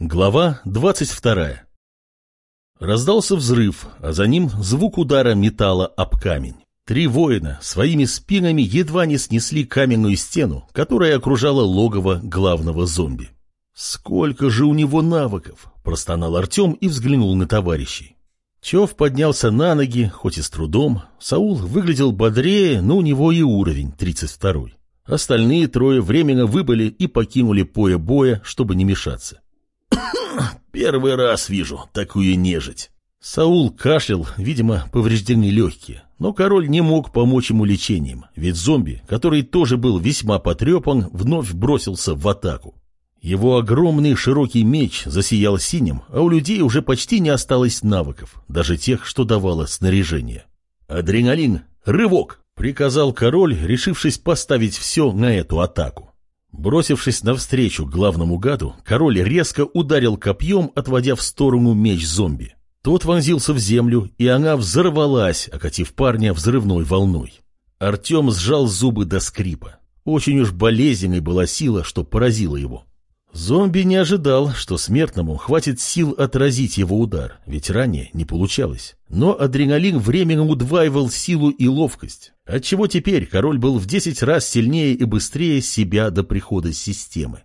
Глава 22 Раздался взрыв, а за ним звук удара металла об камень. Три воина своими спинами едва не снесли каменную стену, которая окружала логово главного зомби. «Сколько же у него навыков!» – простонал Артем и взглянул на товарищей. Чев поднялся на ноги, хоть и с трудом. Саул выглядел бодрее, но у него и уровень 32-й. Остальные трое временно выбыли и покинули поле боя, чтобы не мешаться. «Первый раз вижу такую нежить». Саул кашлял, видимо, повреждены легкие, но король не мог помочь ему лечением, ведь зомби, который тоже был весьма потрепан, вновь бросился в атаку. Его огромный широкий меч засиял синим, а у людей уже почти не осталось навыков, даже тех, что давало снаряжение. «Адреналин! Рывок!» — приказал король, решившись поставить все на эту атаку. Бросившись навстречу главному гаду, король резко ударил копьем, отводя в сторону меч зомби. Тот вонзился в землю, и она взорвалась, окатив парня взрывной волной. Артем сжал зубы до скрипа. Очень уж болезненной была сила, что поразила его. Зомби не ожидал, что смертному хватит сил отразить его удар, ведь ранее не получалось. Но адреналин временно удваивал силу и ловкость, отчего теперь король был в десять раз сильнее и быстрее себя до прихода системы.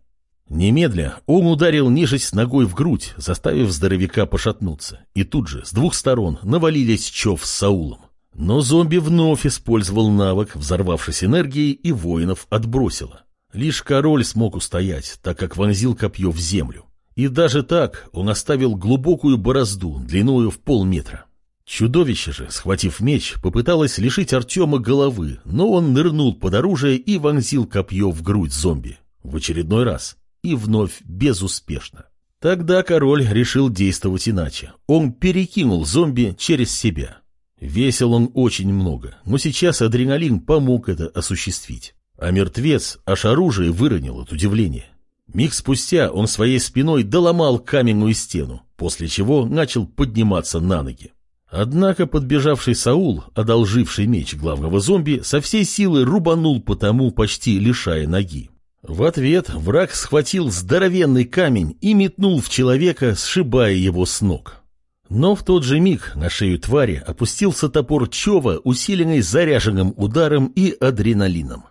Немедля он ударил нежесть ногой в грудь, заставив здоровяка пошатнуться, и тут же с двух сторон навалились Чов с Саулом. Но зомби вновь использовал навык взорвавшись энергией и воинов отбросило. Лишь король смог устоять, так как вонзил копье в землю. И даже так он оставил глубокую борозду, длиною в полметра. Чудовище же, схватив меч, попыталось лишить Артема головы, но он нырнул под оружие и вонзил копье в грудь зомби. В очередной раз. И вновь безуспешно. Тогда король решил действовать иначе. Он перекинул зомби через себя. Весил он очень много, но сейчас адреналин помог это осуществить. А мертвец аж оружие выронил от удивления. Миг спустя он своей спиной доломал каменную стену, после чего начал подниматься на ноги. Однако подбежавший Саул, одолживший меч главного зомби, со всей силы рубанул по тому, почти лишая ноги. В ответ враг схватил здоровенный камень и метнул в человека, сшибая его с ног. Но в тот же миг на шею твари опустился топор Чова, усиленный заряженным ударом и адреналином.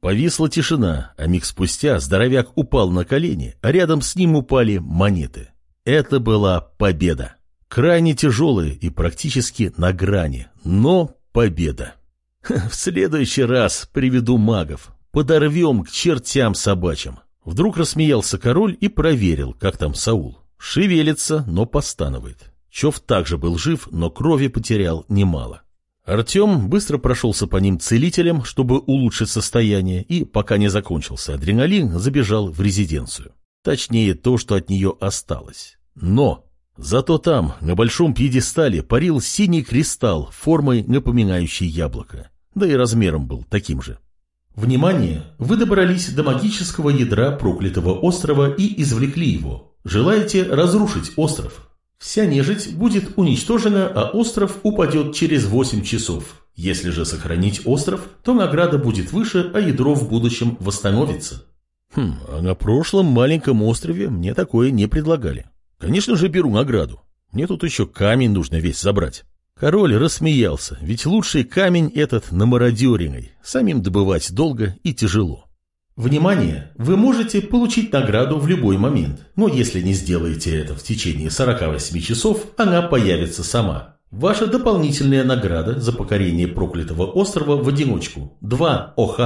Повисла тишина, а миг спустя здоровяк упал на колени, а рядом с ним упали монеты. Это была победа. Крайне тяжелая и практически на грани, но победа. В следующий раз приведу магов. Подорвем к чертям собачьим. Вдруг рассмеялся король и проверил, как там Саул. Шевелится, но постанывает. Чов также был жив, но крови потерял немало. Артем быстро прошелся по ним целителем, чтобы улучшить состояние, и, пока не закончился адреналин, забежал в резиденцию. Точнее, то, что от нее осталось. Но зато там, на большом пьедестале, парил синий кристалл формой, напоминающей яблоко. Да и размером был таким же. Внимание! Вы добрались до магического ядра проклятого острова и извлекли его. Желаете разрушить остров? Вся нежить будет уничтожена, а остров упадет через 8 часов. Если же сохранить остров, то награда будет выше, а ядро в будущем восстановится. Хм, а на прошлом маленьком острове мне такое не предлагали. Конечно же беру награду. Мне тут еще камень нужно весь забрать. Король рассмеялся, ведь лучший камень этот на мародериной. Самим добывать долго и тяжело. Внимание! Вы можете получить награду в любой момент, но если не сделаете это в течение 48 часов, она появится сама. Ваша дополнительная награда за покорение проклятого острова в одиночку – 2 ОХ.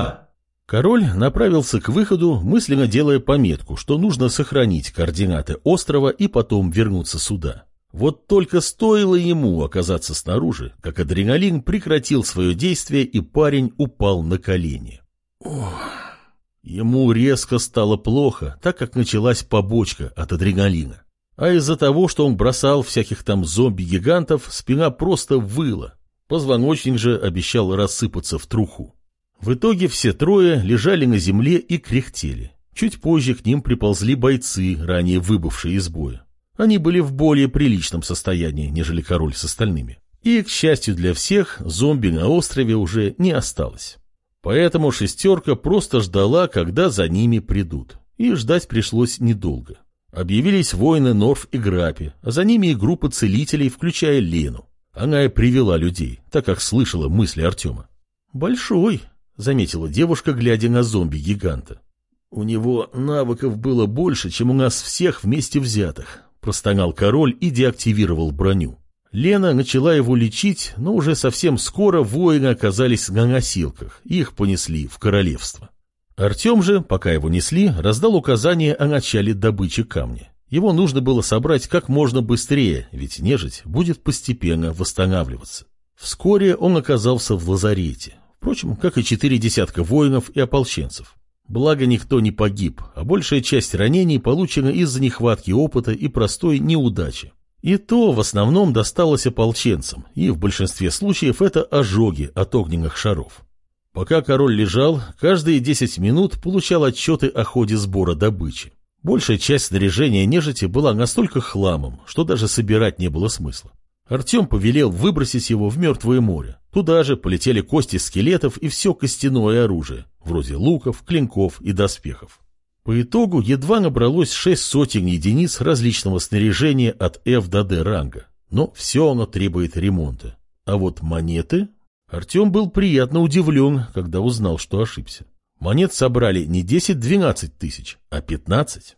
Король направился к выходу, мысленно делая пометку, что нужно сохранить координаты острова и потом вернуться сюда. Вот только стоило ему оказаться снаружи, как адреналин прекратил свое действие и парень упал на колени. Ох... Ему резко стало плохо, так как началась побочка от адреналина. А из-за того, что он бросал всяких там зомби-гигантов, спина просто выла. Позвоночник же обещал рассыпаться в труху. В итоге все трое лежали на земле и кряхтели. Чуть позже к ним приползли бойцы, ранее выбывшие из боя. Они были в более приличном состоянии, нежели король с остальными. И, к счастью для всех, зомби на острове уже не осталось. Поэтому шестерка просто ждала, когда за ними придут. И ждать пришлось недолго. Объявились воины Норф и Грапи, а за ними и группа целителей, включая Лену. Она и привела людей, так как слышала мысли Артема. «Большой», — заметила девушка, глядя на зомби-гиганта. «У него навыков было больше, чем у нас всех вместе взятых», — простонал король и деактивировал броню. Лена начала его лечить, но уже совсем скоро воины оказались на носилках, их понесли в королевство. Артем же, пока его несли, раздал указание о начале добычи камня. Его нужно было собрать как можно быстрее, ведь нежить будет постепенно восстанавливаться. Вскоре он оказался в лазарете, впрочем, как и четыре десятка воинов и ополченцев. Благо никто не погиб, а большая часть ранений получена из-за нехватки опыта и простой неудачи. И то в основном досталось ополченцам, и в большинстве случаев это ожоги от огненных шаров. Пока король лежал, каждые 10 минут получал отчеты о ходе сбора добычи. Большая часть снаряжения нежити была настолько хламом, что даже собирать не было смысла. Артем повелел выбросить его в мертвое море. Туда же полетели кости скелетов и все костяное оружие, вроде луков, клинков и доспехов. По итогу едва набралось шесть сотен единиц различного снаряжения от F до D ранга, но все оно требует ремонта. А вот монеты... Артем был приятно удивлен, когда узнал, что ошибся. Монет собрали не 10-12 тысяч, а 15.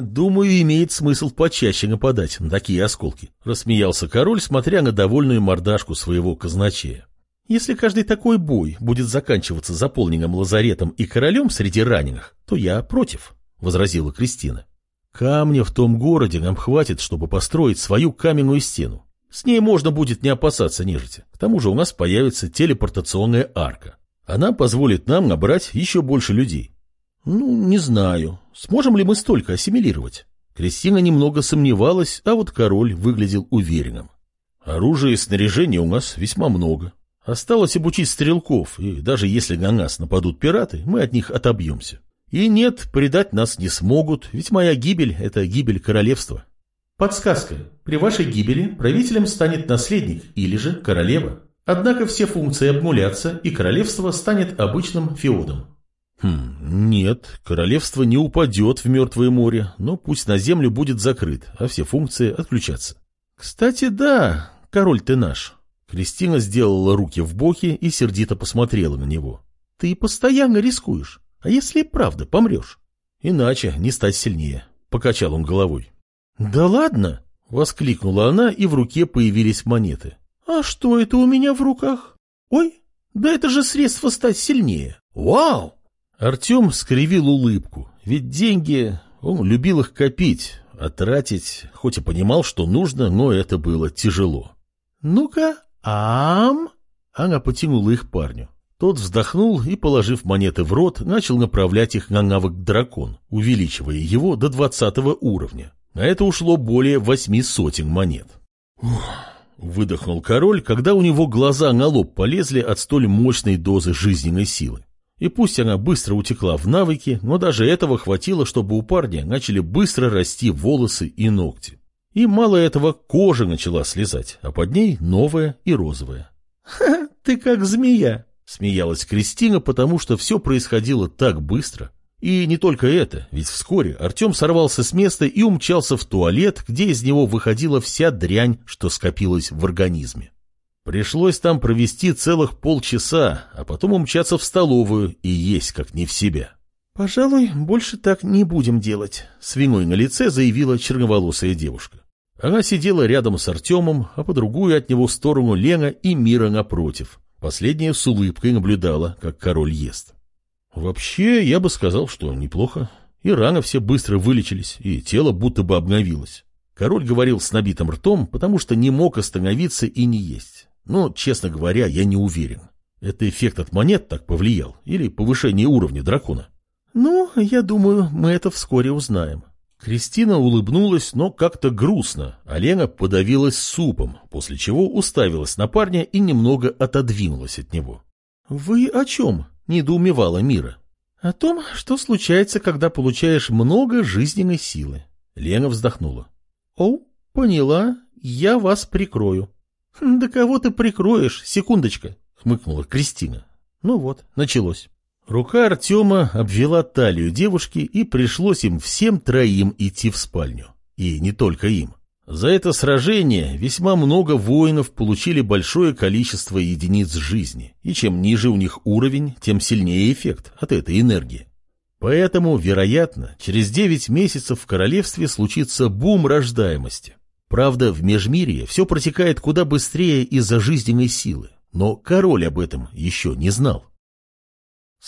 «Думаю, имеет смысл почаще нападать на такие осколки», — рассмеялся король, смотря на довольную мордашку своего казначея. «Если каждый такой бой будет заканчиваться заполненным лазаретом и королем среди раненых, то я против», — возразила Кристина. «Камня в том городе нам хватит, чтобы построить свою каменную стену. С ней можно будет не опасаться нежити. К тому же у нас появится телепортационная арка. Она позволит нам набрать еще больше людей. Ну, не знаю, сможем ли мы столько ассимилировать. Кристина немного сомневалась, а вот король выглядел уверенным. Оружия и снаряжения у нас весьма много. Осталось обучить стрелков, и даже если на нас нападут пираты, мы от них отобьемся. И нет, предать нас не смогут, ведь моя гибель — это гибель королевства. Подсказка. При вашей гибели правителем станет наследник или же королева. Однако все функции обнулятся, и королевство станет обычным феодом. Хм, нет, королевство не упадет в Мертвое море, но пусть на землю будет закрыт, а все функции отключатся. Кстати, да, король ты наш. Кристина сделала руки в боки и сердито посмотрела на него. Ты постоянно рискуешь, а если и правда помрешь? Иначе не стать сильнее, покачал он головой. Да ладно, воскликнула она, и в руке появились монеты. «А что это у меня в руках? Ой, да это же средство стать сильнее! Вау!» Артем скривил улыбку, ведь деньги... Он любил их копить, а тратить, хоть и понимал, что нужно, но это было тяжело. «Ну-ка, ам!» Она потянула их парню. Тот вздохнул и, положив монеты в рот, начал направлять их на навык дракон, увеличивая его до двадцатого уровня. На это ушло более восьми сотен монет. Ух. Выдохнул король, когда у него глаза на лоб полезли от столь мощной дозы жизненной силы. И пусть она быстро утекла в навыки, но даже этого хватило, чтобы у парня начали быстро расти волосы и ногти. И мало этого, кожа начала слезать, а под ней новая и розовая. «Ха, ты как змея!» — смеялась Кристина, потому что все происходило так быстро. И не только это, ведь вскоре Артем сорвался с места и умчался в туалет, где из него выходила вся дрянь, что скопилась в организме. Пришлось там провести целых полчаса, а потом умчаться в столовую и есть как не в себя. «Пожалуй, больше так не будем делать», — свиной на лице заявила черноволосая девушка. Она сидела рядом с Артемом, а по другую от него сторону Лена и Мира напротив. Последняя с улыбкой наблюдала, как король ест. Вообще, я бы сказал, что неплохо. И раны все быстро вылечились, и тело будто бы обновилось. Король говорил с набитым ртом, потому что не мог остановиться и не есть. Но, честно говоря, я не уверен. Это эффект от монет так повлиял? Или повышение уровня дракона? Ну, я думаю, мы это вскоре узнаем. Кристина улыбнулась, но как-то грустно, а Лена подавилась супом, после чего уставилась на парня и немного отодвинулась от него. «Вы о чем?» недоумевала Мира. О том, что случается, когда получаешь много жизненной силы. Лена вздохнула. О, поняла, я вас прикрою. Да кого ты прикроешь, секундочка, хмыкнула Кристина. Ну вот, началось. Рука Артема обвела талию девушки, и пришлось им всем троим идти в спальню. И не только им. За это сражение весьма много воинов получили большое количество единиц жизни, и чем ниже у них уровень, тем сильнее эффект от этой энергии. Поэтому, вероятно, через 9 месяцев в королевстве случится бум рождаемости. Правда, в Межмирье все протекает куда быстрее из-за жизненной силы, но король об этом еще не знал.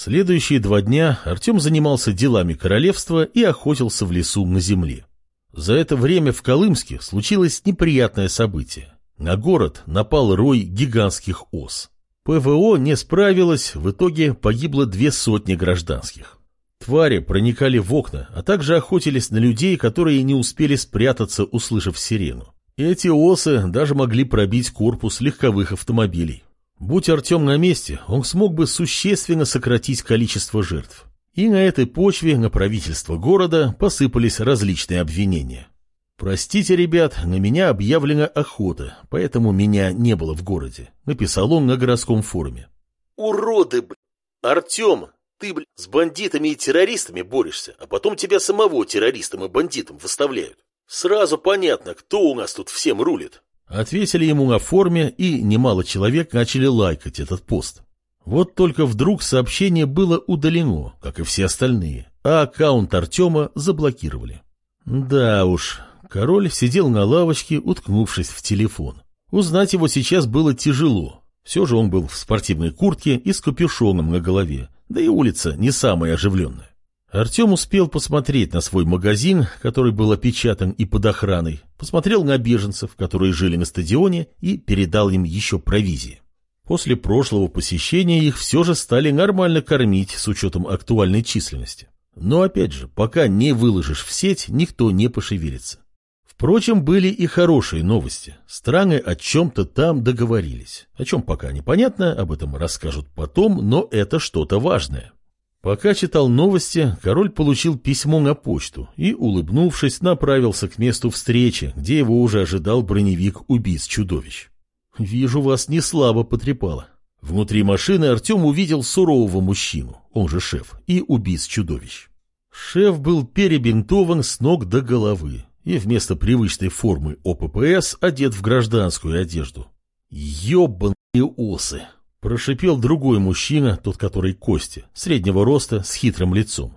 Следующие два дня Артем занимался делами королевства и охотился в лесу на земле. За это время в Колымске случилось неприятное событие. На город напал рой гигантских ос. ПВО не справилось, в итоге погибло две сотни гражданских. Твари проникали в окна, а также охотились на людей, которые не успели спрятаться, услышав сирену. Эти осы даже могли пробить корпус легковых автомобилей. Будь Артем на месте, он смог бы существенно сократить количество жертв. И на этой почве на правительство города посыпались различные обвинения. «Простите, ребят, на меня объявлена охота, поэтому меня не было в городе», — написал он на городском форуме. «Уроды, блядь! Артем, ты, блядь, с бандитами и террористами борешься, а потом тебя самого террористам и бандитам выставляют. Сразу понятно, кто у нас тут всем рулит». Ответили ему на форме, и немало человек начали лайкать этот пост. Вот только вдруг сообщение было удалено, как и все остальные, а аккаунт Артема заблокировали. Да уж, король сидел на лавочке, уткнувшись в телефон. Узнать его сейчас было тяжело. Все же он был в спортивной куртке и с капюшоном на голове, да и улица не самая оживленная. Артем успел посмотреть на свой магазин, который был опечатан и под охраной, посмотрел на беженцев, которые жили на стадионе, и передал им еще провизии. После прошлого посещения их все же стали нормально кормить с учетом актуальной численности. Но опять же, пока не выложишь в сеть, никто не пошевелится. Впрочем, были и хорошие новости. Страны о чем-то там договорились. О чем пока непонятно, об этом расскажут потом, но это что-то важное. Пока читал новости, король получил письмо на почту и, улыбнувшись, направился к месту встречи, где его уже ожидал броневик убийц-чудовищ. «Вижу, вас не слабо потрепало». Внутри машины Артем увидел сурового мужчину, он же шеф, и убийц-чудовищ. Шеф был перебинтован с ног до головы и вместо привычной формы ОППС одет в гражданскую одежду. «Ебаные осы!» Прошипел другой мужчина, тот который Кости, среднего роста, с хитрым лицом.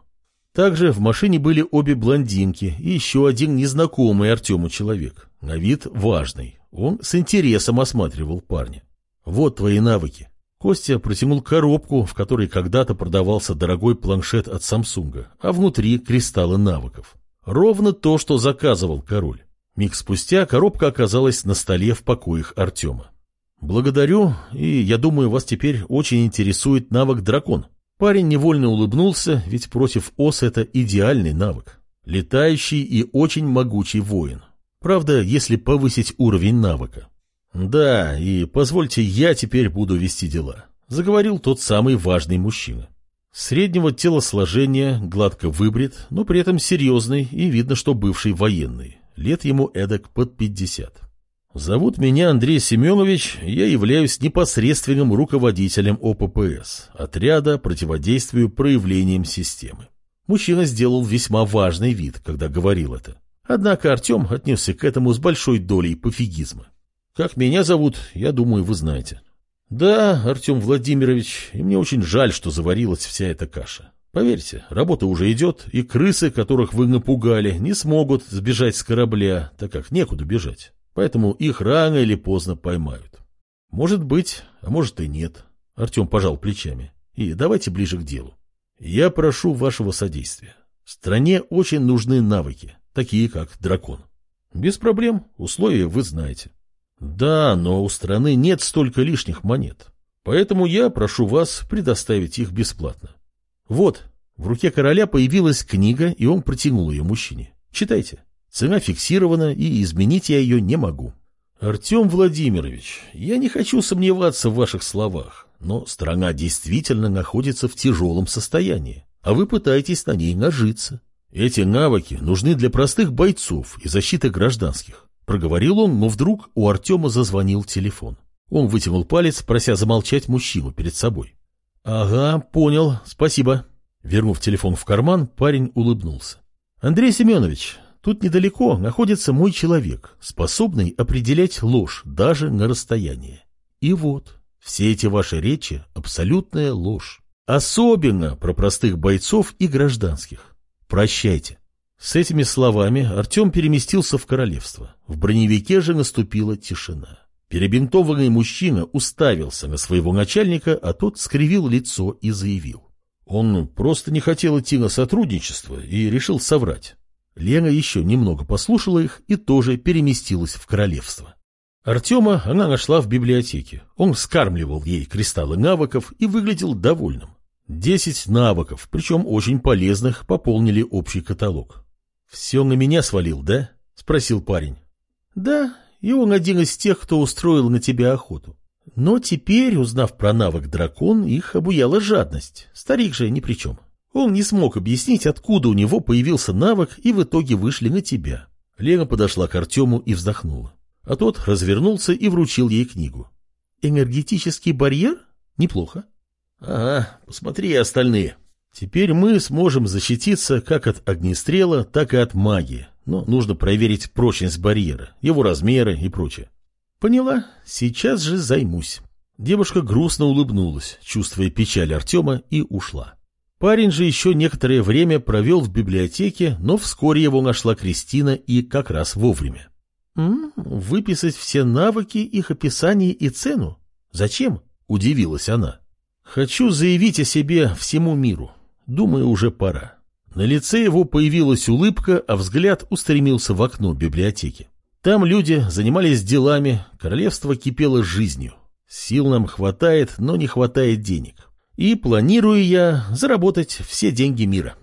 Также в машине были обе блондинки и еще один незнакомый Артему человек. На вид важный. Он с интересом осматривал парня. «Вот твои навыки». Костя протянул коробку, в которой когда-то продавался дорогой планшет от Самсунга, а внутри кристаллы навыков. Ровно то, что заказывал король. Миг спустя коробка оказалась на столе в покоях Артема. «Благодарю, и я думаю, вас теперь очень интересует навык дракон». Парень невольно улыбнулся, ведь против ос это идеальный навык. Летающий и очень могучий воин. Правда, если повысить уровень навыка. «Да, и позвольте, я теперь буду вести дела», — заговорил тот самый важный мужчина. Среднего телосложения, гладко выбрит, но при этом серьезный и видно, что бывший военный. Лет ему эдак под пятьдесят. Зовут меня Андрей Семенович, я являюсь непосредственным руководителем ОППС, отряда противодействию проявлениям системы. Мужчина сделал весьма важный вид, когда говорил это. Однако Артем отнесся к этому с большой долей пофигизма. Как меня зовут, я думаю, вы знаете. Да, Артем Владимирович, и мне очень жаль, что заварилась вся эта каша. Поверьте, работа уже идет, и крысы, которых вы напугали, не смогут сбежать с корабля, так как некуда бежать. Поэтому их рано или поздно поймают. Может быть, а может и нет. Артем пожал плечами. И давайте ближе к делу. Я прошу вашего содействия. Стране очень нужны навыки, такие как дракон. Без проблем, условия вы знаете. Да, но у страны нет столько лишних монет. Поэтому я прошу вас предоставить их бесплатно. Вот, в руке короля появилась книга, и он протянул ее мужчине. Читайте. Цена фиксирована, и изменить я ее не могу. Артем Владимирович, я не хочу сомневаться в ваших словах, но страна действительно находится в тяжелом состоянии, а вы пытаетесь на ней нажиться. Эти навыки нужны для простых бойцов и защиты гражданских. Проговорил он, но вдруг у Артема зазвонил телефон. Он вытянул палец, прося замолчать мужчину перед собой. Ага, понял, спасибо. Вернув телефон в карман, парень улыбнулся. Андрей Семенович, тут недалеко находится мой человек, способный определять ложь даже на расстоянии. И вот, все эти ваши речи – абсолютная ложь. Особенно про простых бойцов и гражданских. Прощайте. С этими словами Артем переместился в королевство. В броневике же наступила тишина. Перебинтованный мужчина уставился на своего начальника, а тот скривил лицо и заявил. Он просто не хотел идти на сотрудничество и решил соврать. Лена еще немного послушала их и тоже переместилась в королевство. Артема она нашла в библиотеке. Он скармливал ей кристаллы навыков и выглядел довольным. Десять навыков, причем очень полезных, пополнили общий каталог. «Все на меня свалил, да?» — спросил парень. «Да, и он один из тех, кто устроил на тебя охоту. Но теперь, узнав про навык дракон, их обуяла жадность. Старик же ни при чем. Он не смог объяснить, откуда у него появился навык, и в итоге вышли на тебя. Лена подошла к Артему и вздохнула. А тот развернулся и вручил ей книгу. «Энергетический барьер? Неплохо». «Ага, посмотри остальные. Теперь мы сможем защититься как от огнестрела, так и от магии, но нужно проверить прочность барьера, его размеры и прочее. Поняла, сейчас же займусь. Девушка грустно улыбнулась, чувствуя печаль Артема, и ушла. Парень же еще некоторое время провел в библиотеке, но вскоре его нашла Кристина и как раз вовремя. «М -м, «Выписать все навыки, их описание и цену? Зачем?» – удивилась она. «Хочу заявить о себе всему миру. Думаю, уже пора. На лице его появилась улыбка, а взгляд устремился в окно библиотеки. Там люди занимались делами, королевство кипело жизнью. Сил нам хватает, но не хватает денег. И планирую я заработать все деньги мира.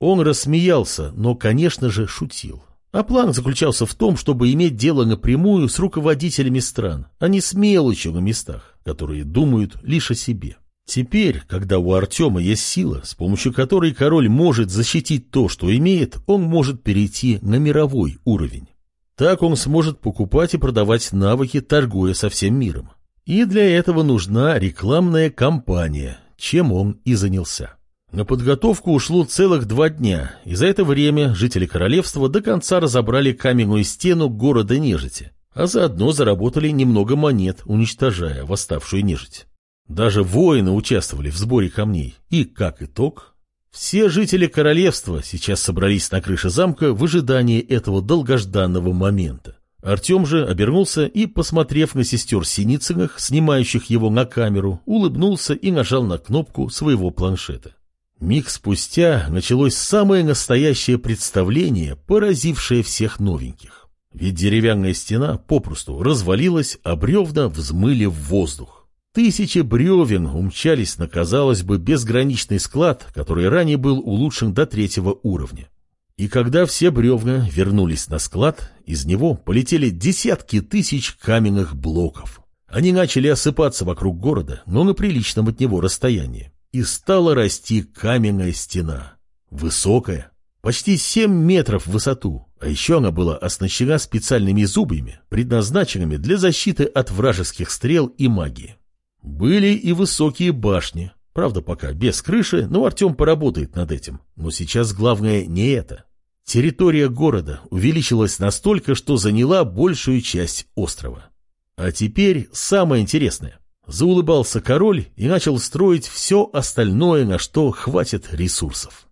Он рассмеялся, но, конечно же, шутил. А план заключался в том, чтобы иметь дело напрямую с руководителями стран, а не с мелочью на местах, которые думают лишь о себе. Теперь, когда у Артема есть сила, с помощью которой король может защитить то, что имеет, он может перейти на мировой уровень. Так он сможет покупать и продавать навыки, торгуя со всем миром. И для этого нужна рекламная кампания, чем он и занялся. На подготовку ушло целых два дня, и за это время жители королевства до конца разобрали каменную стену города нежити, а заодно заработали немного монет, уничтожая восставшую нежить. Даже воины участвовали в сборе камней. И, как итог, все жители королевства сейчас собрались на крыше замка в ожидании этого долгожданного момента. Артем же обернулся и, посмотрев на сестер Синицыных, снимающих его на камеру, улыбнулся и нажал на кнопку своего планшета. Миг спустя началось самое настоящее представление, поразившее всех новеньких. Ведь деревянная стена попросту развалилась, а бревна взмыли в воздух. Тысячи бревен умчались на, казалось бы, безграничный склад, который ранее был улучшен до третьего уровня. И когда все бревна вернулись на склад, из него полетели десятки тысяч каменных блоков. Они начали осыпаться вокруг города, но на приличном от него расстоянии. И стала расти каменная стена. Высокая, почти 7 метров в высоту, а еще она была оснащена специальными зубьями, предназначенными для защиты от вражеских стрел и магии. Были и высокие башни. Правда, пока без крыши, но Артем поработает над этим. Но сейчас главное не это. Территория города увеличилась настолько, что заняла большую часть острова. А теперь самое интересное. Заулыбался король и начал строить все остальное, на что хватит ресурсов.